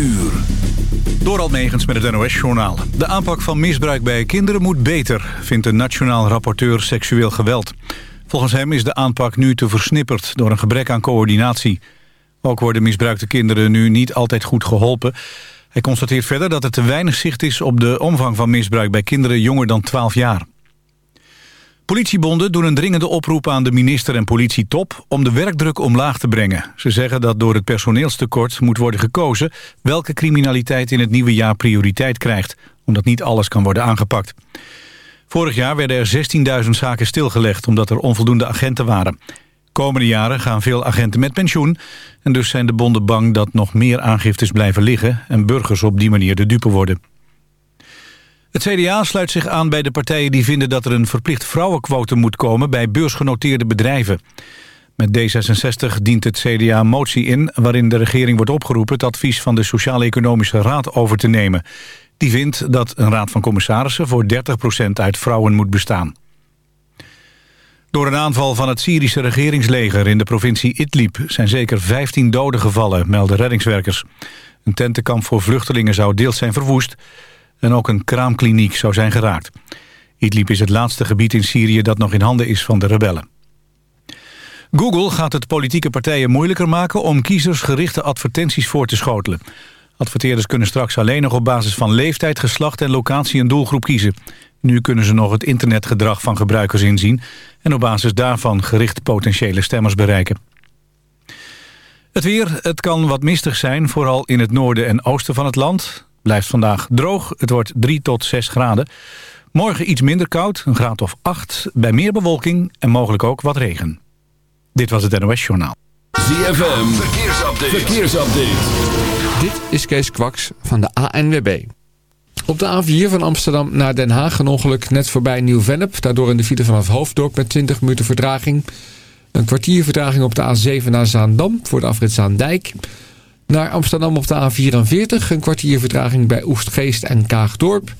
uur. Door Almegens met het NOS-journaal. De aanpak van misbruik bij kinderen moet beter... vindt de Nationaal Rapporteur Seksueel Geweld. Volgens hem is de aanpak nu te versnipperd... door een gebrek aan coördinatie. Ook worden misbruikte kinderen nu niet altijd goed geholpen. Hij constateert verder dat er te weinig zicht is... op de omvang van misbruik bij kinderen jonger dan 12 jaar. Politiebonden doen een dringende oproep aan de minister en politietop... om de werkdruk omlaag te brengen. Ze zeggen dat door het personeelstekort moet worden gekozen... welke criminaliteit in het nieuwe jaar prioriteit krijgt... omdat niet alles kan worden aangepakt. Vorig jaar werden er 16.000 zaken stilgelegd... omdat er onvoldoende agenten waren. Komende jaren gaan veel agenten met pensioen... en dus zijn de bonden bang dat nog meer aangiftes blijven liggen... en burgers op die manier de dupe worden. Het CDA sluit zich aan bij de partijen die vinden dat er een verplicht vrouwenquotum moet komen bij beursgenoteerde bedrijven. Met D66 dient het CDA motie in waarin de regering wordt opgeroepen het advies van de Sociaal-Economische Raad over te nemen. Die vindt dat een raad van commissarissen voor 30% uit vrouwen moet bestaan. Door een aanval van het Syrische regeringsleger in de provincie Idlib zijn zeker 15 doden gevallen, melden reddingswerkers. Een tentenkamp voor vluchtelingen zou deels zijn verwoest en ook een kraamkliniek zou zijn geraakt. Idlib is het laatste gebied in Syrië dat nog in handen is van de rebellen. Google gaat het politieke partijen moeilijker maken om kiezers gerichte advertenties voor te schotelen. Adverteerders kunnen straks alleen nog op basis van leeftijd, geslacht en locatie een doelgroep kiezen. Nu kunnen ze nog het internetgedrag van gebruikers inzien en op basis daarvan gericht potentiële stemmers bereiken. Het weer, het kan wat mistig zijn, vooral in het noorden en oosten van het land. Blijft vandaag droog. Het wordt 3 tot 6 graden. Morgen iets minder koud, een graad of 8. Bij meer bewolking en mogelijk ook wat regen. Dit was het NOS Journaal. ZFM, verkeersupdate. verkeersupdate. Dit is Kees Kwaks van de ANWB. Op de A4 van Amsterdam naar Den Haag een ongeluk net voorbij Nieuw-Vennep. Daardoor in de file vanaf Hoofddorp met 20 minuten vertraging. Een kwartier vertraging op de A7 naar Zaandam voor de afrit Zaandijk... Naar Amsterdam op de A44 een kwartier vertraging bij Oestgeest en Kaagdorp.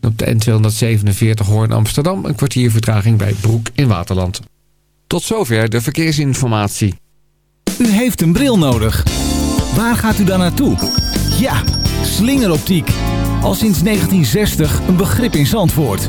En op de N247 Hoorn Amsterdam een kwartier vertraging bij Broek in Waterland. Tot zover de verkeersinformatie. U heeft een bril nodig. Waar gaat u dan naartoe? Ja, slingeroptiek. Al sinds 1960 een begrip in Zandvoort.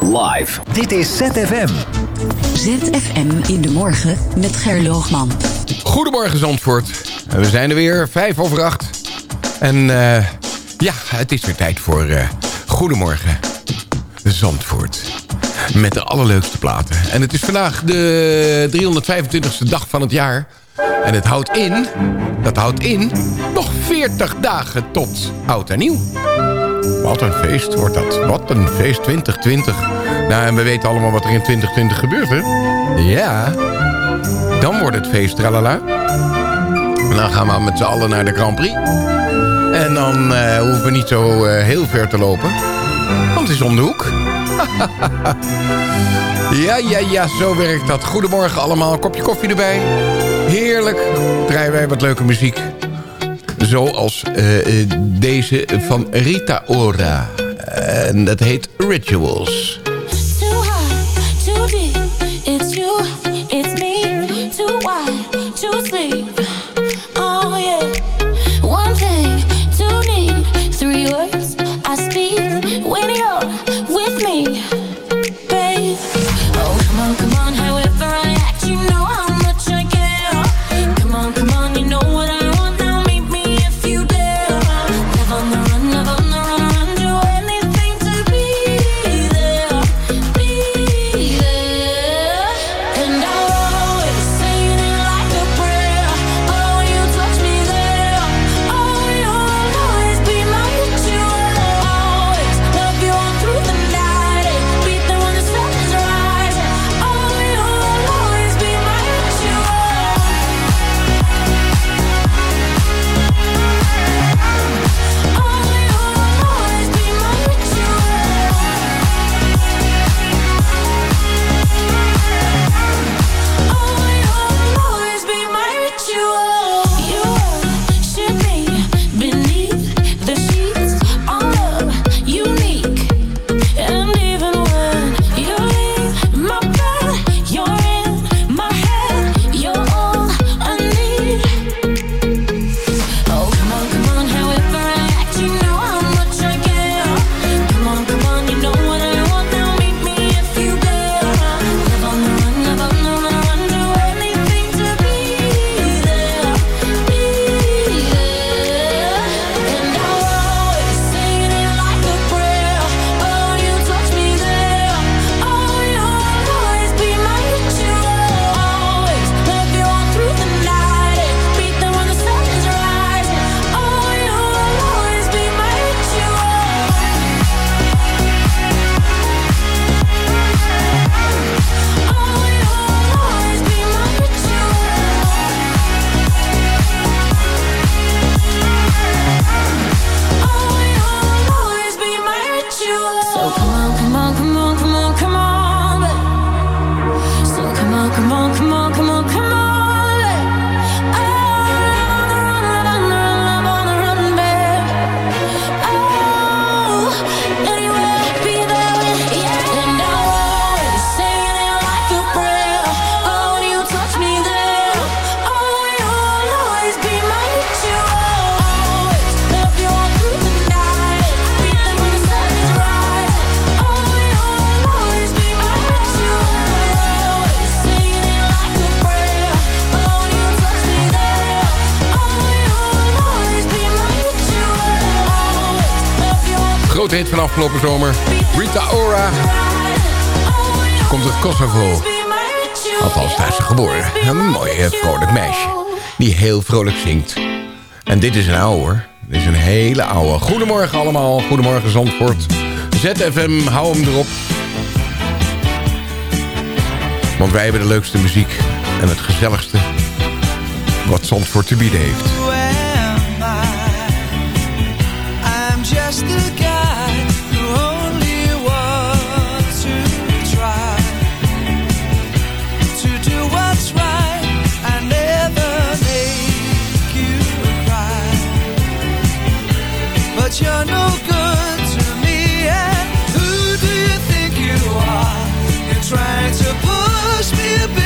Live. Dit is ZFM. ZFM in de morgen met Gerloogman. Goedemorgen Zandvoort. We zijn er weer, vijf over acht. En uh, ja, het is weer tijd voor uh, Goedemorgen Zandvoort. Met de allerleukste platen. En het is vandaag de 325ste dag van het jaar. En het houdt in, dat houdt in, nog 40 dagen tot oud en nieuw. Wat een feest wordt dat. Wat een feest 2020. Nou, en we weten allemaal wat er in 2020 gebeurt, hè? Ja. Dan wordt het feest, tralala. En dan gaan we met z'n allen naar de Grand Prix. En dan eh, hoeven we niet zo eh, heel ver te lopen. Want het is om de hoek. ja, ja, ja, zo werkt dat. Goedemorgen allemaal. Kopje koffie erbij. Heerlijk. Draaien wij wat leuke muziek. Zoals eh, eh, deze van Rita Ora. En dat heet Rituals. afgelopen zomer. Rita Ora komt uit Kosovo. Althans, daar is ze geboren. Een mooi, vrolijk meisje. Die heel vrolijk zingt. En dit is een ouwe. hoor. Dit is een hele oude. Goedemorgen allemaal. Goedemorgen Zandvoort. ZFM, hou hem erop. Want wij hebben de leukste muziek. En het gezelligste wat Zandvoort te bieden heeft. just the Try to push me a bit.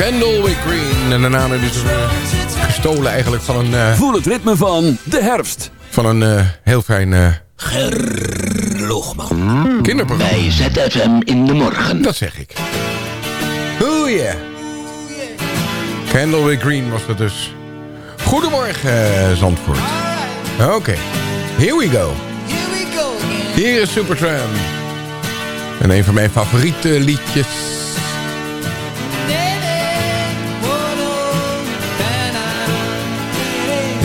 Candlewick Green. En daarna hebben ze eh, gestolen eigenlijk van een... eh, Voel het ritme van de herfst. van een eh, heel fijn... eh, kinderprogramma. Bij ZFM in de morgen. Dat zeg ik. Oh yeah. Candlewick Green was dat dus. Goedemorgen, Zandvoort. Oké, here we go. Hier is Supertramp. En een van mijn favoriete liedjes.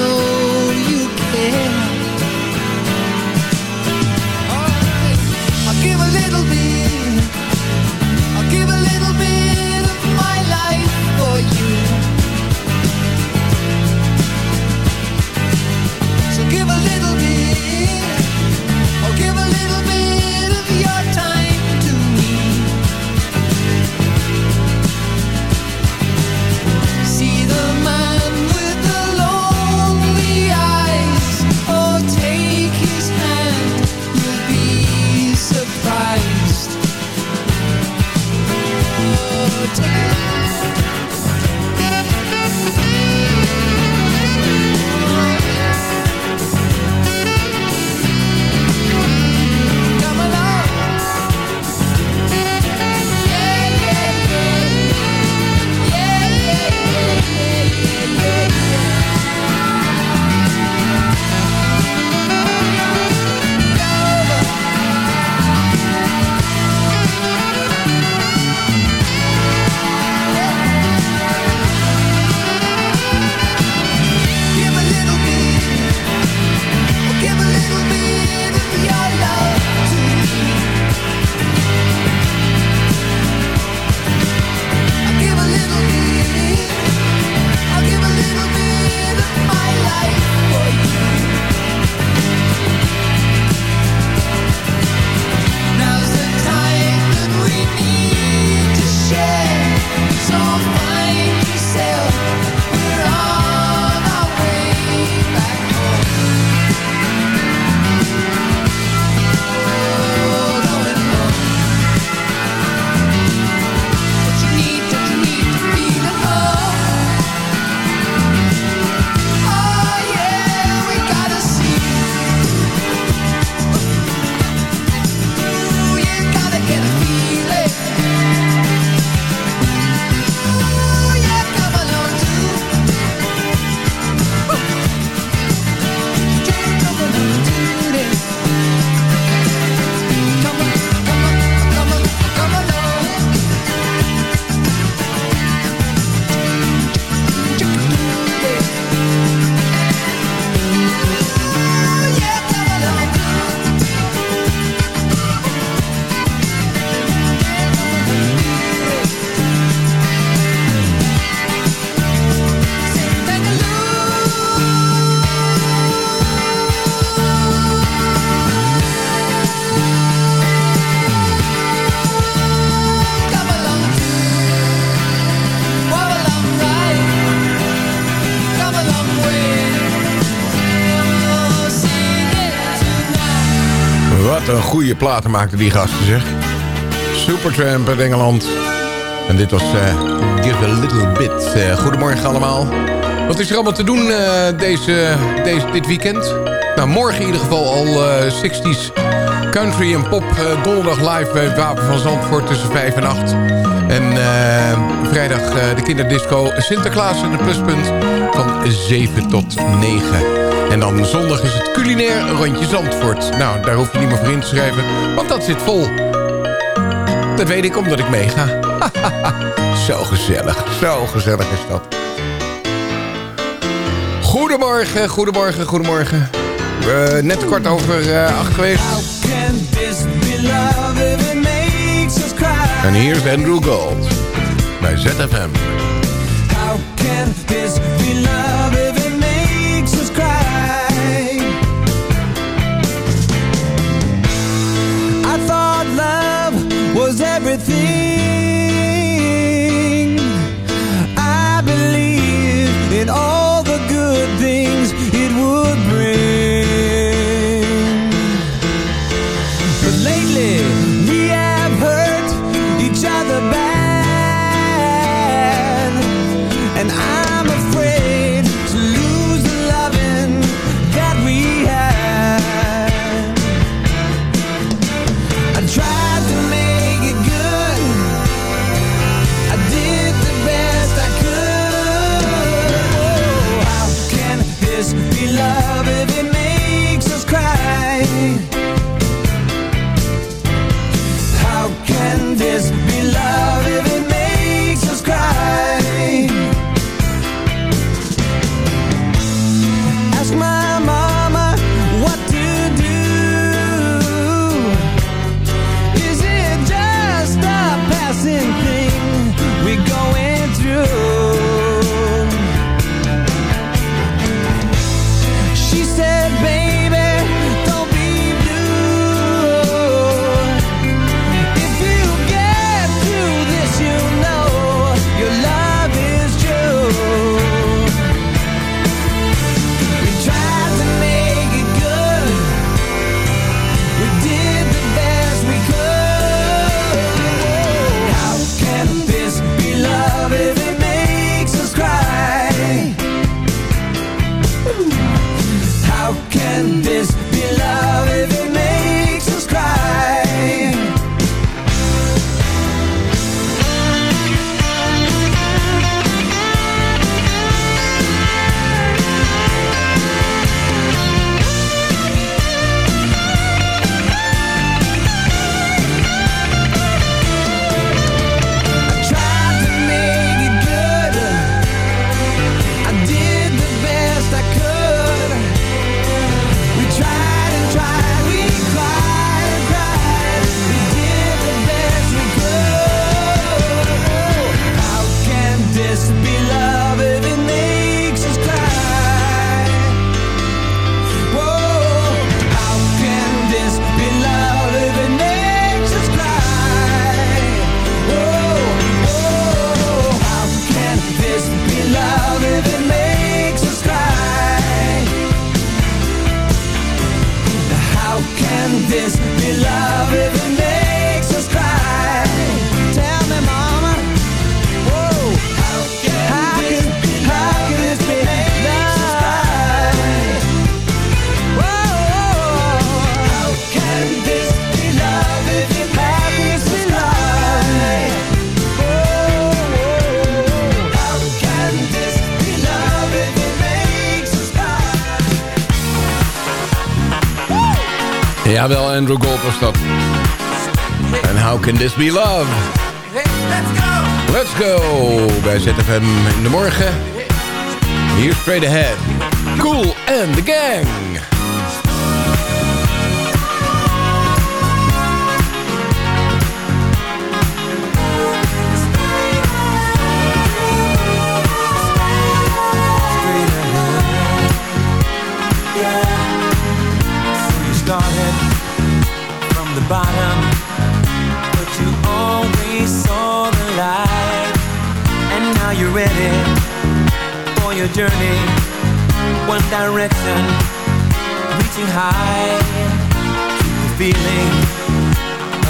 you platen maakten die gasten, zeg. Supertramp uit Engeland. En dit was eh, Give a Little Bit. Eh, goedemorgen allemaal. Wat is er allemaal te doen eh, deze, deze, dit weekend? Nou, morgen in ieder geval al eh 60s country en pop. donderdag live bij het Wapen van Zandvoort tussen 5 en 8. En vrijdag de kinderdisco Sinterklaas en de pluspunt van 7 tot 9. En dan zondag is het culinair rondje Zandvoort. Nou, daar hoef je niet meer voor in te schrijven, want dat zit vol. Dat weet ik omdat ik meega. zo gezellig, zo gezellig is dat. Goedemorgen, goedemorgen, goedemorgen. Uh, net kort over eh, acht geweest. En hier is Andrew Gold bij ZFM. Love was everything Can This Be Love? Let's go! Let's go! Bij ZFM in de morgen. Hier straight ahead. Cool and the gang! Yeah. From the bottom you ready for your journey? One direction, reaching high. Keep the feeling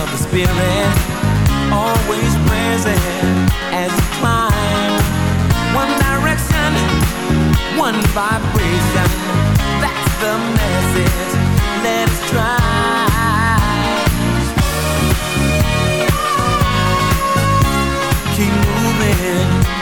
of the spirit always present as you climb. One direction, one vibration. That's the message. Let's try. keep moving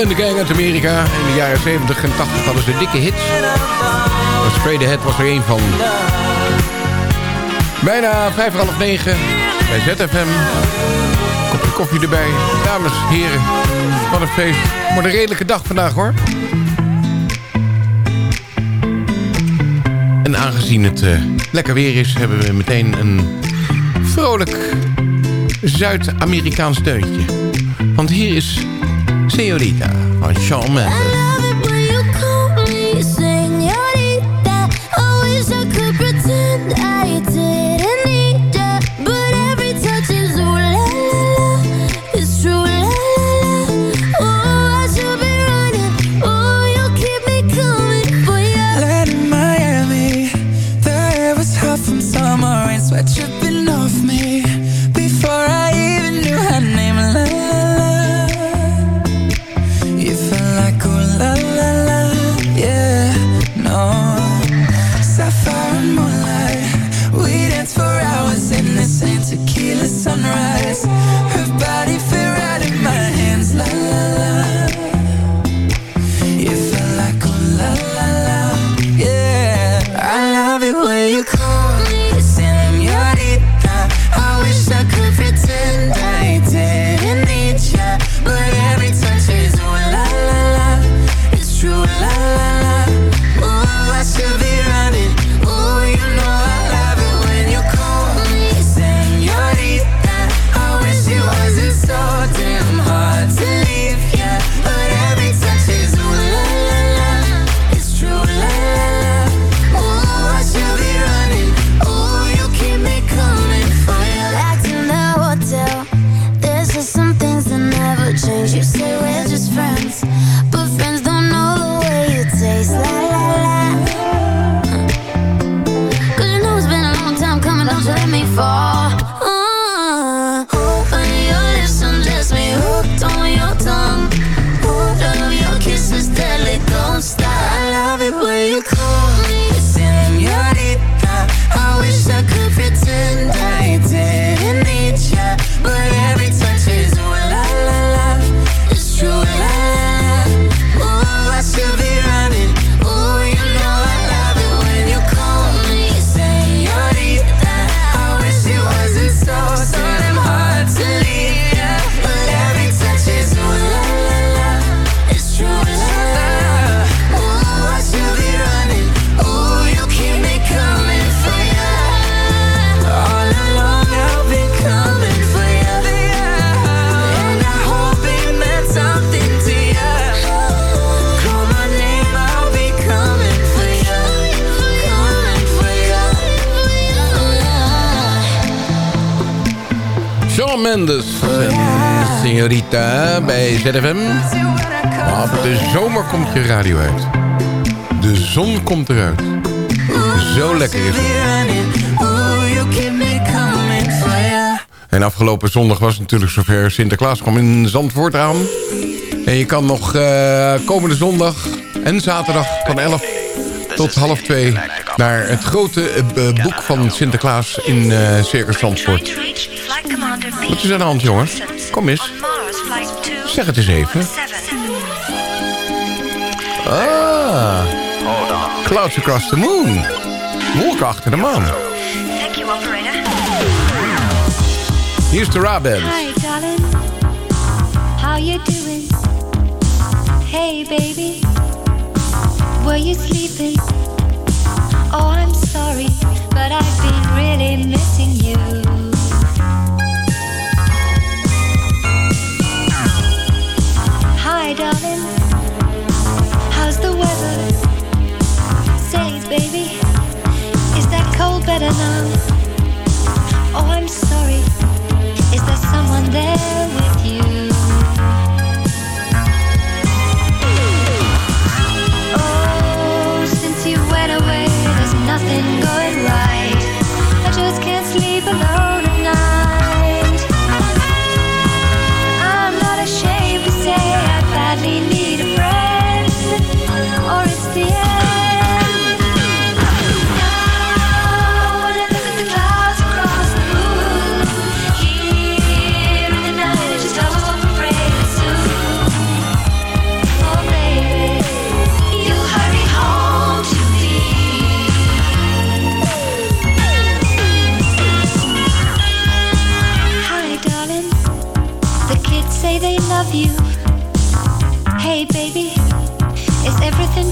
En de Gang uit Amerika. In de jaren 70 en 80 hadden ze dikke hits. Straight Ahead was er één van. Bijna vijf half negen bij ZFM. Kopje koffie erbij. Dames, heren, wat een feest. Wordt een redelijke dag vandaag hoor. En aangezien het uh, lekker weer is, hebben we meteen een vrolijk Zuid-Amerikaans deuntje. Want hier is Señorita van Shawn Mendes. ZFM. De zomer komt je radio uit. De zon komt eruit. Zo lekker is het. En afgelopen zondag was natuurlijk zover Sinterklaas kwam in Zandvoort aan. En je kan nog uh, komende zondag en zaterdag van 11 tot half 2 naar het grote uh, boek van Sinterklaas in Circus Zandvoort. Wat is aan de hand, jongens? Kom eens. Zeg het eens even. Ah. Clouds Across the Moon. Wolken achter de maan. Hier is de Ra Band. Hi, darling. How you doing? Hey, baby. Were you sleeping? Oh, I'm sorry, but I've been really missing there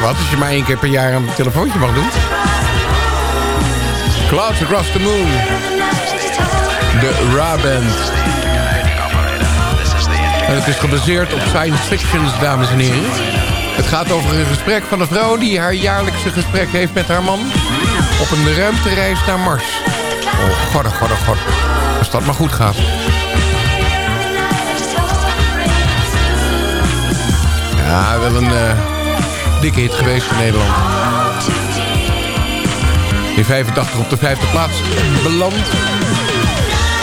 Wat als je maar één keer per jaar een telefoontje mag doen? Clouds Across the Moon. De Ra-band. En het is gebaseerd op science fictions, dames en heren. Het gaat over een gesprek van een vrouw die haar jaarlijkse gesprek heeft met haar man... op een ruimtereis naar Mars. Oh, god, god, god. Als dat maar goed gaat. Ja, wel een dikke hit geweest in Nederland. In 85 op de vijfde plaats beland.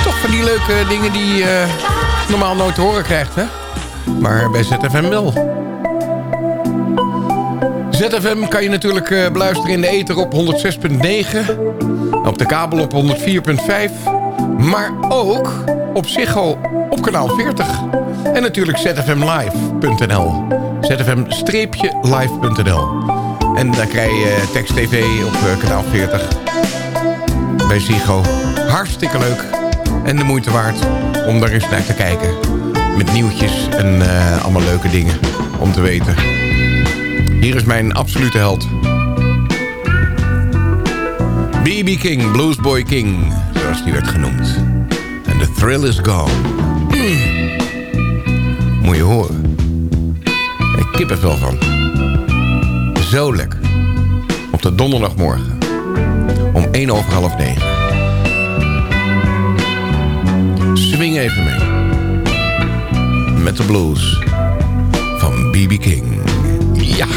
Toch van die leuke dingen die je normaal nooit te horen krijgt, hè? Maar bij ZFM wel. ZFM kan je natuurlijk eh, beluisteren in de ether op 106.9. Op de kabel op 104.5. Maar ook op Ziggo op kanaal 40. En natuurlijk zfmlive.nl. zfm-live.nl. En daar krijg je tekst tv op eh, kanaal 40. Bij Ziggo. Hartstikke leuk. En de moeite waard om daar eens naar te kijken. Met nieuwtjes en eh, allemaal leuke dingen om te weten. Hier is mijn absolute held. B.B. King, Bluesboy King, zoals die werd genoemd. En the thrill is gone. Mm. Moet je horen. Kippenvel van. Zo lekker. Op de donderdagmorgen. Om 1 over half 9. Swing even mee. Met de blues van B.B. King. Ja.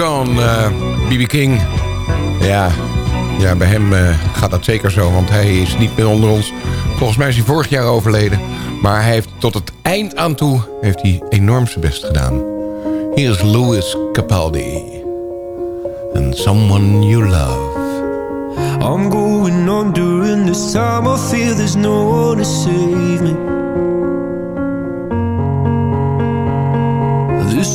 Gone. B.B. King. Ja, ja bij hem eh, gaat dat zeker zo. Want hij is niet meer onder ons. Volgens mij is hij vorig jaar overleden. Maar hij heeft tot het eind aan toe heeft hij enorm zijn best gedaan. Hier is Louis Capaldi. And Someone You Love. I'm going on during this time. I feel there's no one to save me.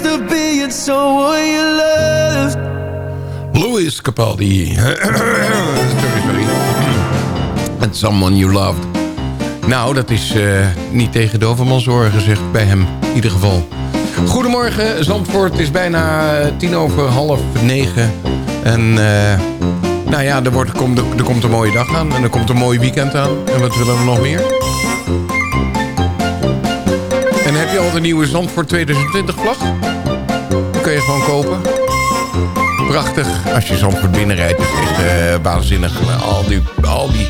to being someone you loved Louis Capaldi. sorry, sorry. And Someone You Loved. Nou, dat is eh, niet tegen Dovermans oren gezegd bij hem. In ieder geval. Goedemorgen, Zandvoort. Het is bijna eh, tien over half negen. En eh, nou ja, er, wordt, komt, er komt een mooie dag aan. En er komt een mooi weekend aan. En wat willen we nog meer? En heb je al de nieuwe Zandvoort 2020 vlag? Kun je gewoon kopen. Prachtig. Als je Zandvoort binnenrijdt, is echt eh, waanzinnig. Al die, al die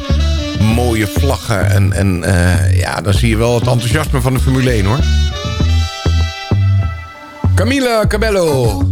mooie vlaggen. En, en eh, ja, dan zie je wel het enthousiasme van de Formule 1 hoor. Camila Cabello.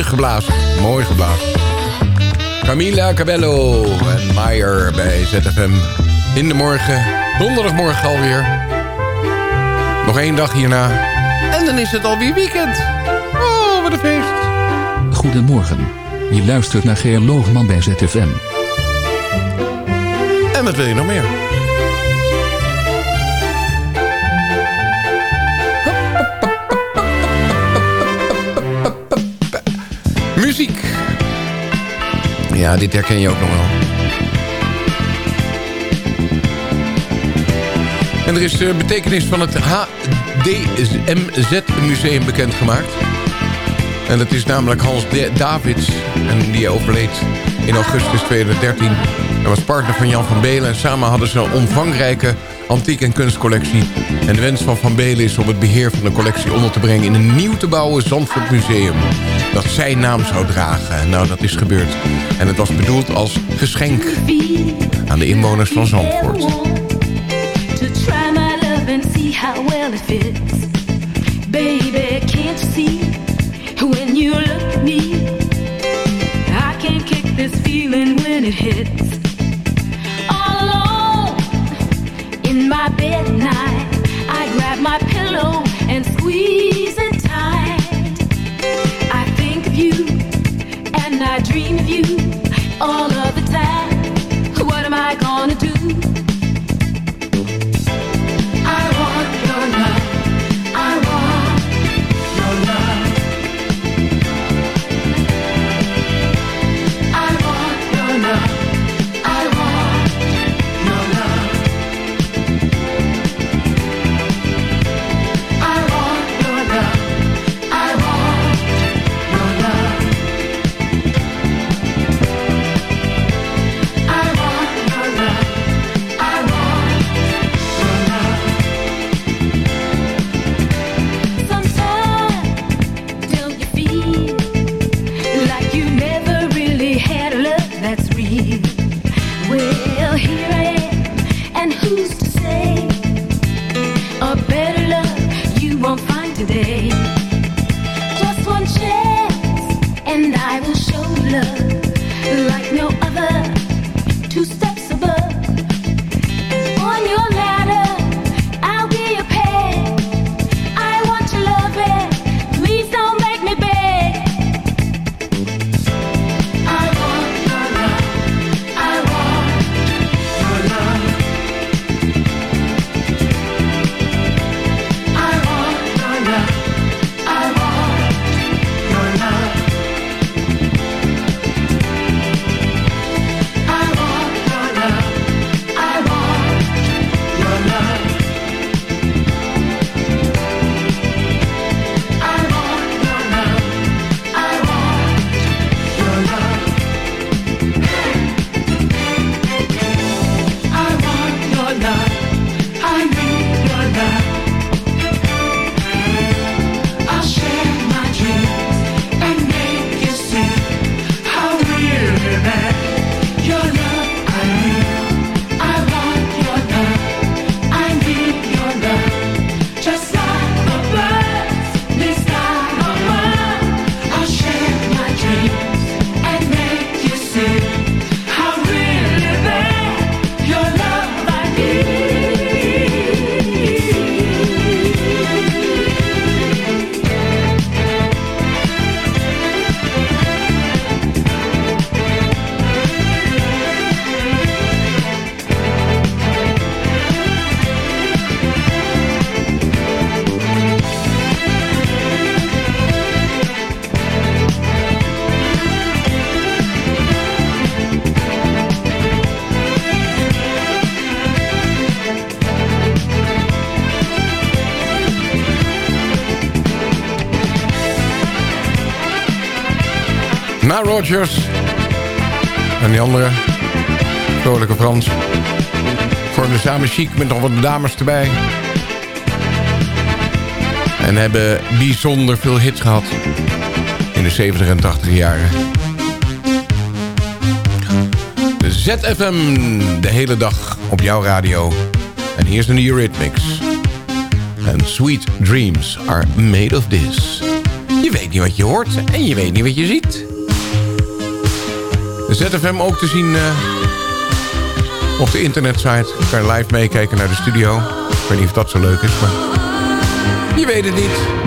Mooi geblazen, mooi geblazen. Camila Cabello en Maier bij ZFM. In de morgen, donderdagmorgen alweer. Nog één dag hierna. En dan is het alweer weekend. Oh, wat een feest. Goedemorgen. Je luistert naar Geer Loogman bij ZFM. En wat wil je nog meer? Ja, dit herken je ook nog wel. En er is de betekenis van het HDMZ-museum bekendgemaakt. En dat is namelijk Hans D- Davids. En die overleed in augustus 2013. Hij was partner van Jan van Belen. En samen hadden ze een omvangrijke antiek- en kunstcollectie. En de wens van Van Belen is om het beheer van de collectie onder te brengen... in een nieuw te bouwen Zandvoort Museum. Dat zijn naam zou dragen. Nou, dat is gebeurd. En het was bedoeld als geschenk aan de inwoners van Zandvoort. Rogers. En die andere. Vrolijke Frans. Vormden samen chic met nog wat dames erbij. En hebben bijzonder veel hits gehad. In de 70 en 80 jaren. ZFM de hele dag op jouw radio. En hier is de Eurythmics. And sweet dreams are made of this. Je weet niet wat je hoort en je weet niet wat je ziet. ZFM ook te zien uh, op de internetsite. Je kan live meekijken naar de studio. Ik weet niet of dat zo leuk is, maar je weet het niet.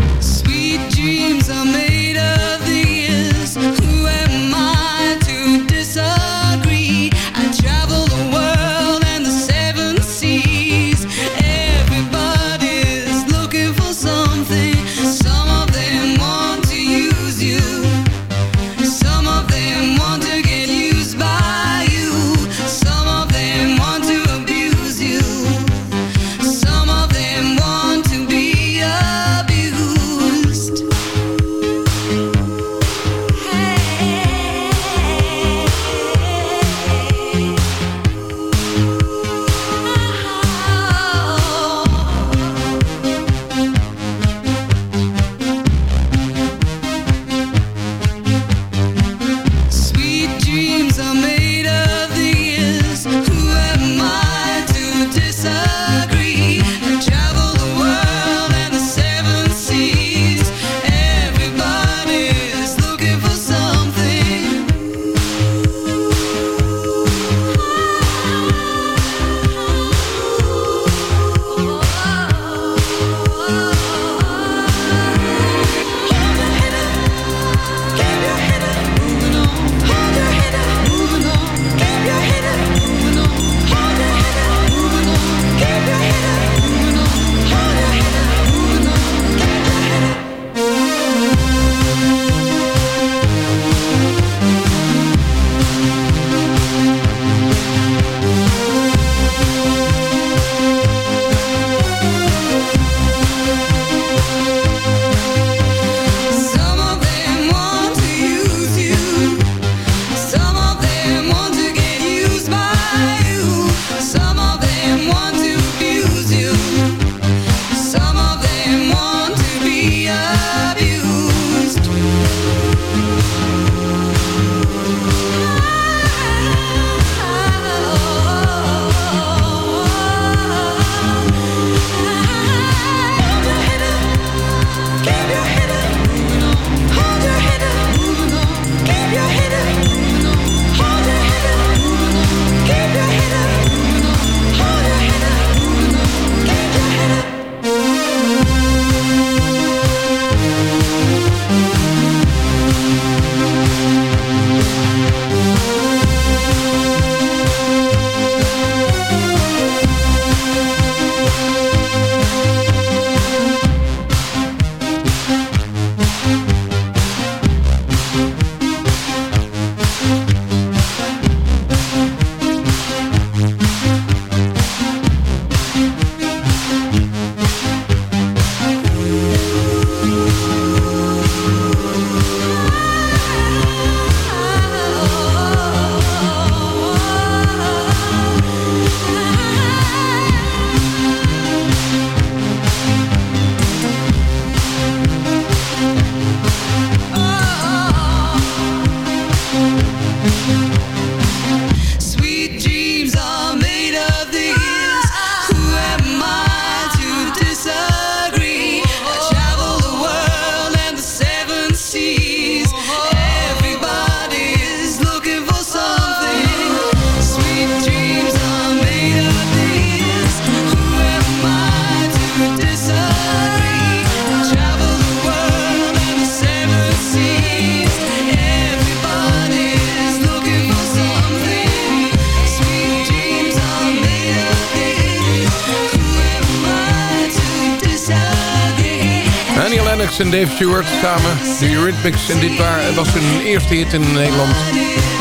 Stewart samen. De Eurythmics. En dit was hun eerste hit in Nederland.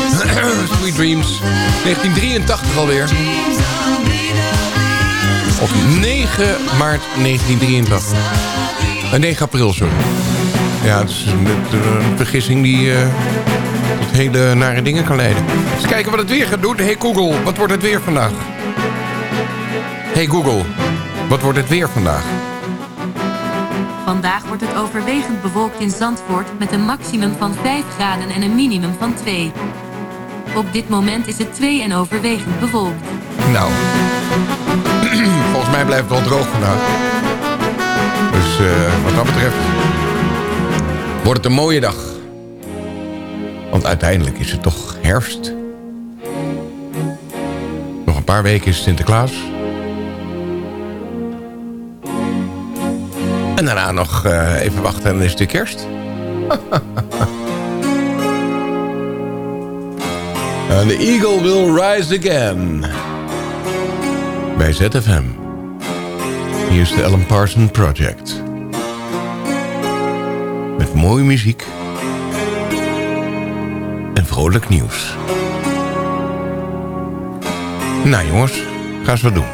Sweet Dreams. 1983 alweer. Op 9 maart 1983. Eh, 9 april, sorry. Ja, het is een, een vergissing die... eh, tot hele nare dingen kan leiden. Eens kijken wat het weer gaat doen. Hey Google, wat wordt het weer vandaag? Hey Google, wat wordt het weer vandaag? Vandaag wordt het overwegend bewolkt in Zandvoort met een maximum van 5 graden en een minimum van 2. Op dit moment is het 2 en overwegend bewolkt. Nou, volgens mij blijft het wel droog vandaag. Dus eh, wat dat betreft wordt het een mooie dag. Want uiteindelijk is het toch herfst. Nog een paar weken is Sinterklaas. En daarna nog eh, even wachten en dan is het weer kerst. And the eagle will rise again. Bij ZFM. Hier is de Alan Parsons Project. Met mooie muziek. En vrolijk nieuws. Nou jongens, ga eens wat doen.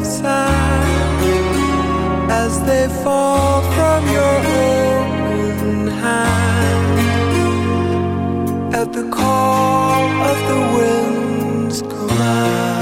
Of sand as they fall from your open hand at the call of the wind's command.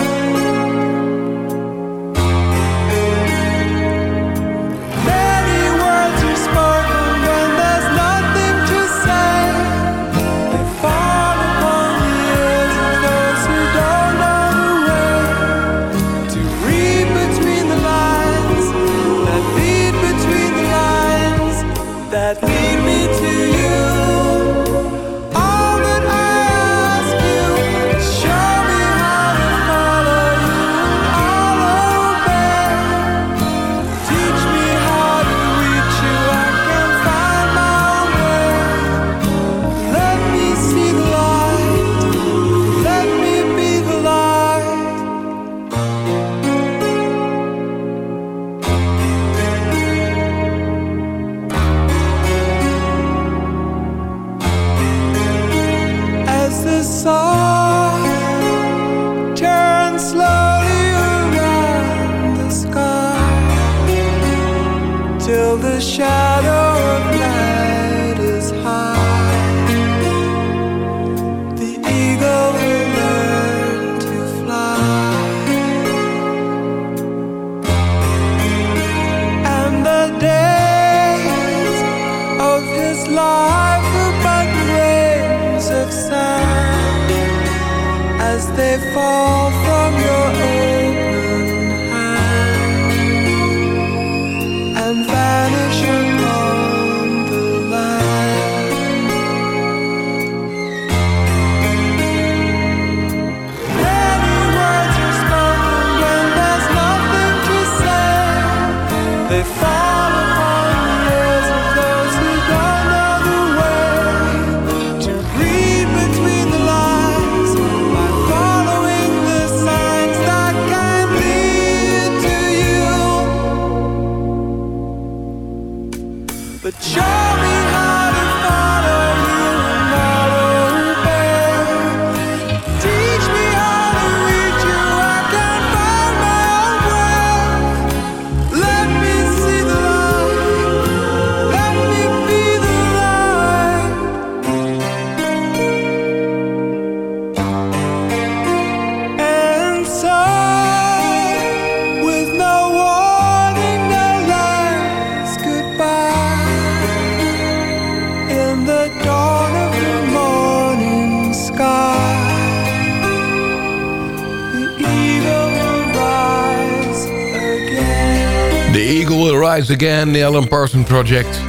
Again, The Alan Parsons Project.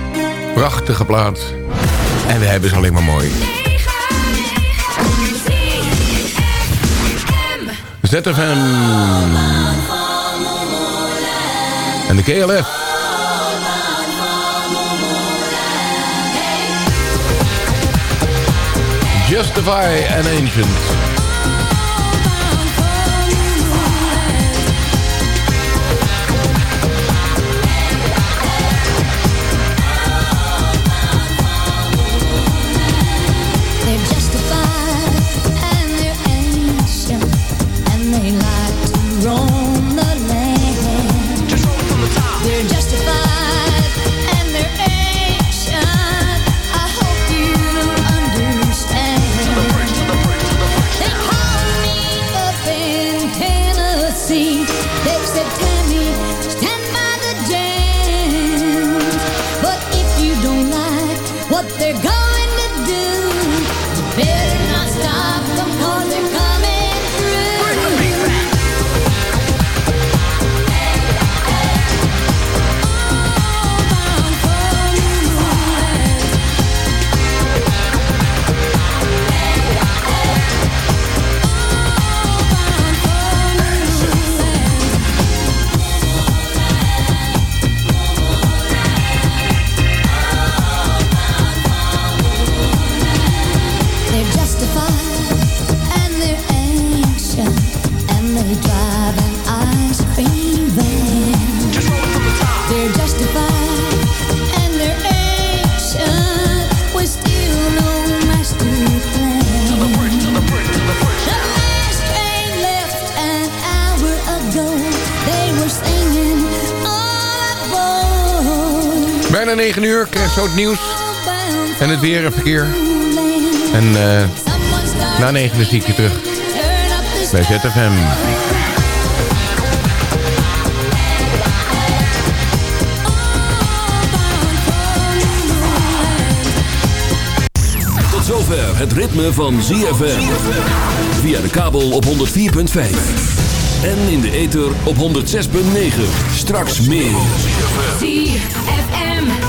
Prachtige plaats. En we hebben ze alleen maar mooi. ZFM. En de KLF. Justify an Ancient. zo nieuws. En het weer en verkeer. En uh, na negenen zie ik je terug. Bij ZFM. Tot zover het ritme van ZFM. Via de kabel op 104.5. En in de ether op 106.9. Straks meer. ZFM.